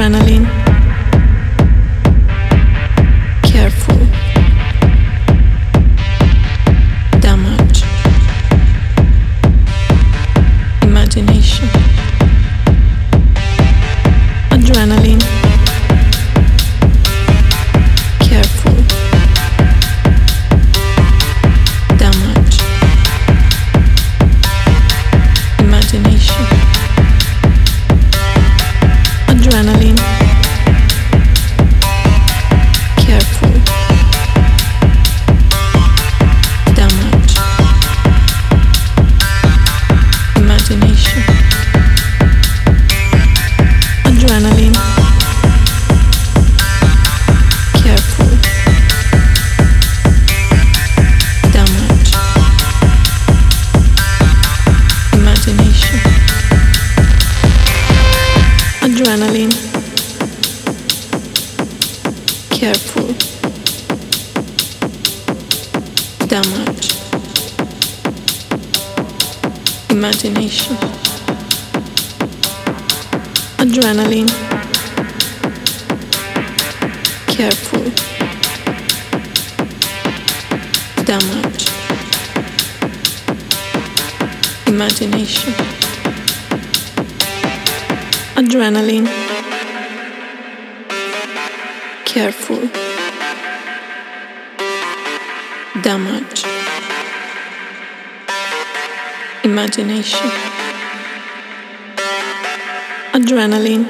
adrenaline. Careful. Damage. Imagination. Careful, damage, imagination, adrenaline, careful, damage, imagination, adrenaline, careful, damage, imagination, adrenaline,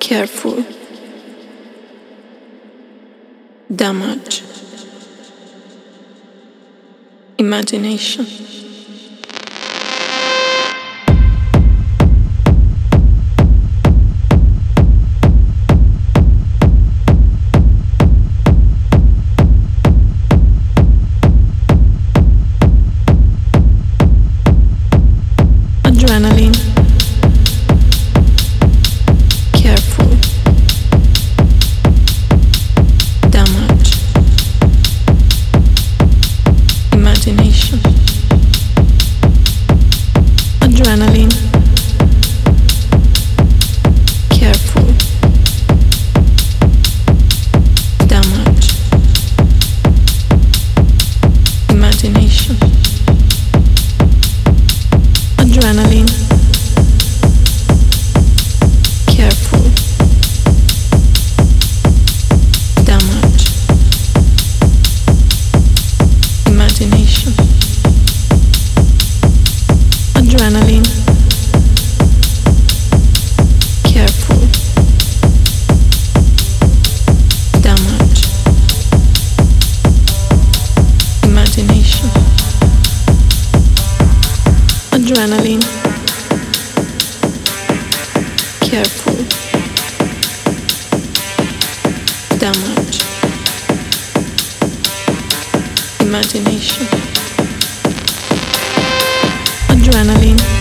careful, damage, imagination. Adrenaline, careful, damage, imagination, adrenaline,